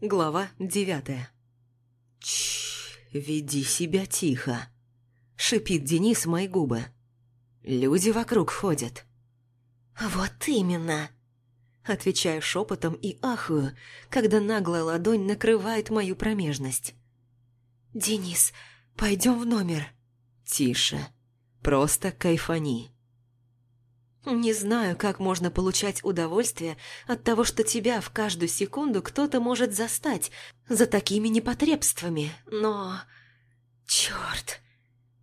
Глава девятая. Чш, веди себя тихо. Шипит Денис мои губы. Люди вокруг ходят. Вот именно. Отвечаю шепотом и ахую, когда наглая ладонь накрывает мою промежность. «Денис, пойдем в номер». «Тише. Просто кайфани». Не знаю, как можно получать удовольствие от того, что тебя в каждую секунду кто-то может застать за такими непотребствами, но... Чёрт!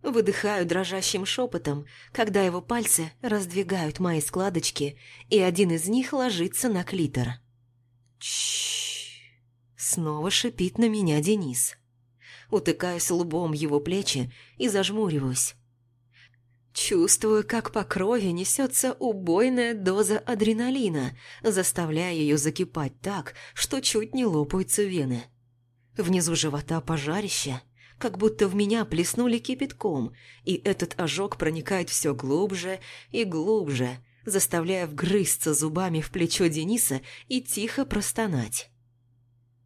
Выдыхаю дрожащим шепотом, когда его пальцы раздвигают мои складочки, и один из них ложится на клитор. Снова шипит на меня Денис. Утыкаюсь лбом его плечи и зажмуриваюсь. Чувствую, как по крови несется убойная доза адреналина, заставляя ее закипать так, что чуть не лопаются вены. Внизу живота пожарище, как будто в меня плеснули кипятком, и этот ожог проникает все глубже и глубже, заставляя вгрызться зубами в плечо Дениса и тихо простонать.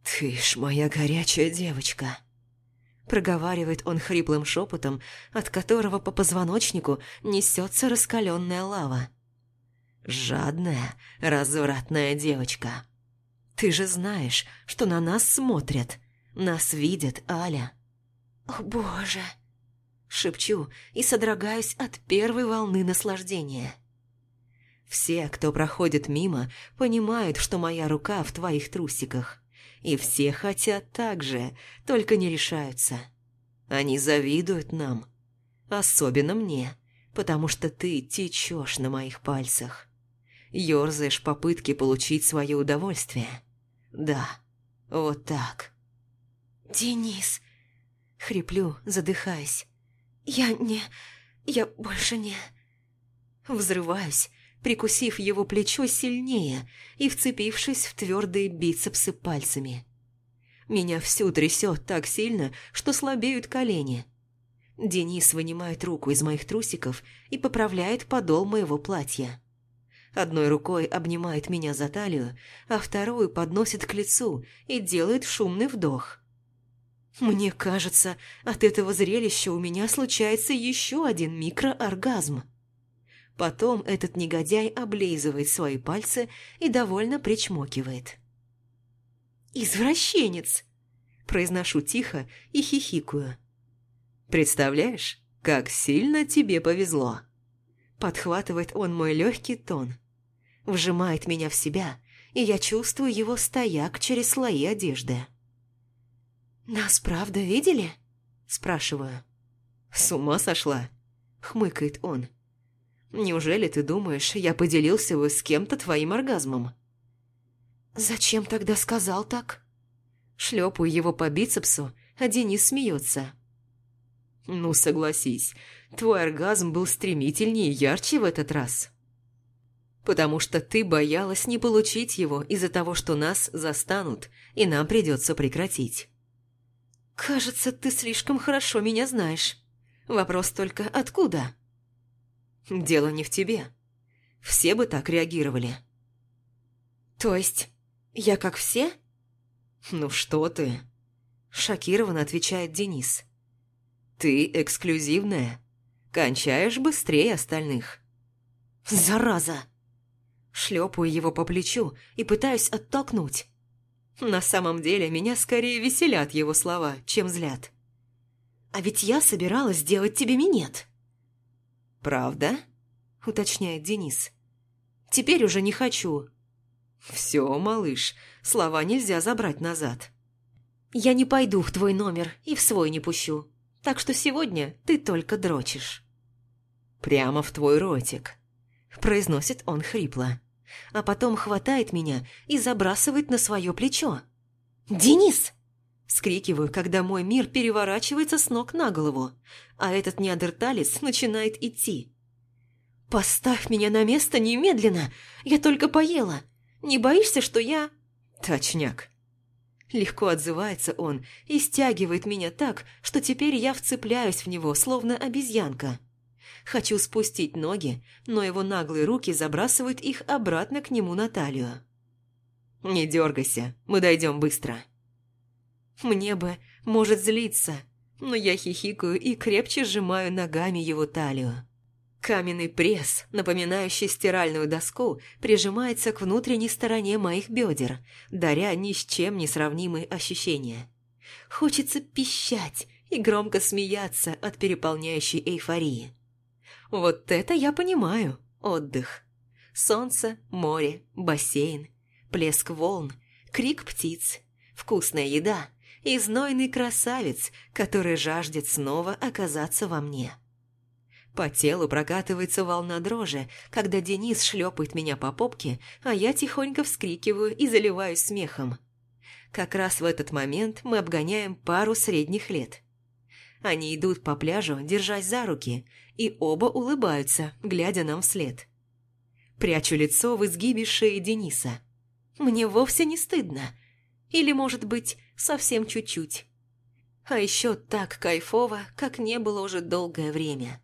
«Ты ж моя горячая девочка!» Проговаривает он хриплым шепотом, от которого по позвоночнику несется раскаленная лава. «Жадная, развратная девочка. Ты же знаешь, что на нас смотрят, нас видят, Аля». «О, Боже!» Шепчу и содрогаюсь от первой волны наслаждения. Все, кто проходит мимо, понимают, что моя рука в твоих трусиках. И все хотят так же, только не решаются. Они завидуют нам. Особенно мне, потому что ты течешь на моих пальцах. Ёрзаешь попытки получить свое удовольствие. Да, вот так. «Денис!» Хриплю, задыхаясь. «Я не... Я больше не...» Взрываюсь, прикусив его плечо сильнее и вцепившись в твердые бицепсы пальцами. Меня всю трясет так сильно, что слабеют колени. Денис вынимает руку из моих трусиков и поправляет подол моего платья. Одной рукой обнимает меня за талию, а вторую подносит к лицу и делает шумный вдох. Мне кажется, от этого зрелища у меня случается еще один микрооргазм. Потом этот негодяй облизывает свои пальцы и довольно причмокивает. «Извращенец!» Произношу тихо и хихикаю. «Представляешь, как сильно тебе повезло!» Подхватывает он мой легкий тон. Вжимает меня в себя, и я чувствую его стояк через слои одежды. «Нас правда видели?» Спрашиваю. «С ума сошла?» Хмыкает он. Неужели ты думаешь, я поделился бы с кем-то твоим оргазмом?» «Зачем тогда сказал так?» Шлепаю его по бицепсу, а Денис смеется. «Ну, согласись, твой оргазм был стремительнее и ярче в этот раз. Потому что ты боялась не получить его из-за того, что нас застанут, и нам придется прекратить». «Кажется, ты слишком хорошо меня знаешь. Вопрос только откуда?» Дело не в тебе. Все бы так реагировали. То есть, я как все? Ну что ты? Шокированно отвечает Денис. Ты эксклюзивная. Кончаешь быстрее остальных. Зараза! Шлепаю его по плечу и пытаюсь оттолкнуть. На самом деле меня скорее веселят его слова, чем злят. А ведь я собиралась сделать тебе минет. «Правда?» – уточняет Денис. «Теперь уже не хочу». «Все, малыш, слова нельзя забрать назад». «Я не пойду в твой номер и в свой не пущу, так что сегодня ты только дрочишь». «Прямо в твой ротик», – произносит он хрипло, а потом хватает меня и забрасывает на свое плечо. «Денис!» Скрикиваю, когда мой мир переворачивается с ног на голову, а этот неандерталец начинает идти. «Поставь меня на место немедленно! Я только поела! Не боишься, что я...» «Точняк!» Легко отзывается он и стягивает меня так, что теперь я вцепляюсь в него, словно обезьянка. Хочу спустить ноги, но его наглые руки забрасывают их обратно к нему на талию. «Не дергайся, мы дойдем быстро», Мне бы, может, злиться, но я хихикаю и крепче сжимаю ногами его талию. Каменный пресс, напоминающий стиральную доску, прижимается к внутренней стороне моих бедер, даря ни с чем не сравнимые ощущения. Хочется пищать и громко смеяться от переполняющей эйфории. Вот это я понимаю, отдых. Солнце, море, бассейн, плеск волн, крик птиц, вкусная еда и знойный красавец, который жаждет снова оказаться во мне. По телу прокатывается волна дрожи, когда Денис шлепает меня по попке, а я тихонько вскрикиваю и заливаюсь смехом. Как раз в этот момент мы обгоняем пару средних лет. Они идут по пляжу, держась за руки, и оба улыбаются, глядя нам вслед. Прячу лицо в изгибе шеи Дениса. Мне вовсе не стыдно. Или, может быть, совсем чуть-чуть. А еще так кайфово, как не было уже долгое время.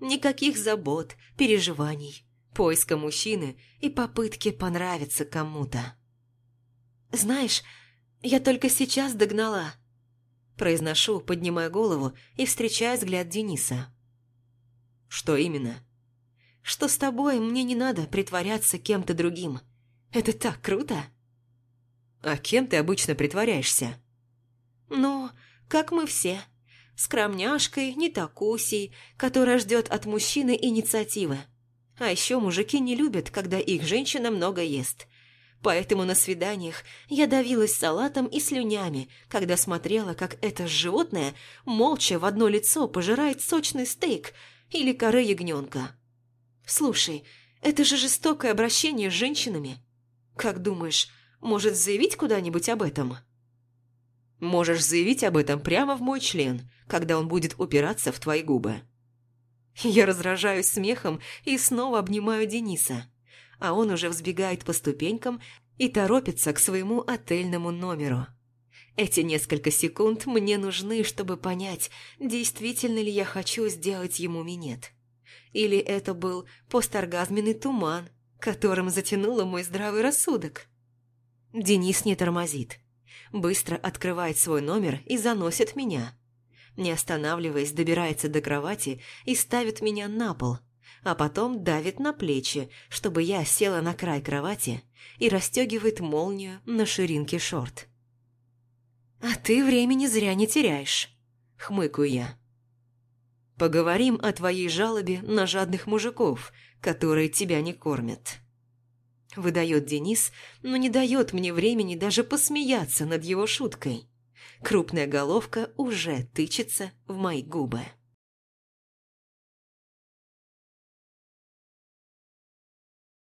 Никаких забот, переживаний, поиска мужчины и попытки понравиться кому-то. «Знаешь, я только сейчас догнала», произношу, поднимая голову и встречая взгляд Дениса. «Что именно?» «Что с тобой мне не надо притворяться кем-то другим. Это так круто!» «А кем ты обычно притворяешься?» «Ну, как мы все», скромняшкой, не такусей, которая ждет от мужчины инициативы. А еще мужики не любят, когда их женщина много ест. Поэтому на свиданиях я давилась салатом и слюнями, когда смотрела, как это животное молча в одно лицо пожирает сочный стейк или коры ягненка. Слушай, это же жестокое обращение с женщинами. Как думаешь, может заявить куда-нибудь об этом?» Можешь заявить об этом прямо в мой член, когда он будет упираться в твои губы. Я разражаюсь смехом и снова обнимаю Дениса, а он уже взбегает по ступенькам и торопится к своему отельному номеру. Эти несколько секунд мне нужны, чтобы понять, действительно ли я хочу сделать ему минет. Или это был посторгазменный туман, которым затянуло мой здравый рассудок. Денис не тормозит быстро открывает свой номер и заносит меня. Не останавливаясь, добирается до кровати и ставит меня на пол, а потом давит на плечи, чтобы я села на край кровати и расстегивает молнию на ширинке шорт. «А ты времени зря не теряешь», — хмыкаю я. «Поговорим о твоей жалобе на жадных мужиков, которые тебя не кормят». Выдает Денис, но не дает мне времени даже посмеяться над его шуткой. Крупная головка уже тычется в мои губы.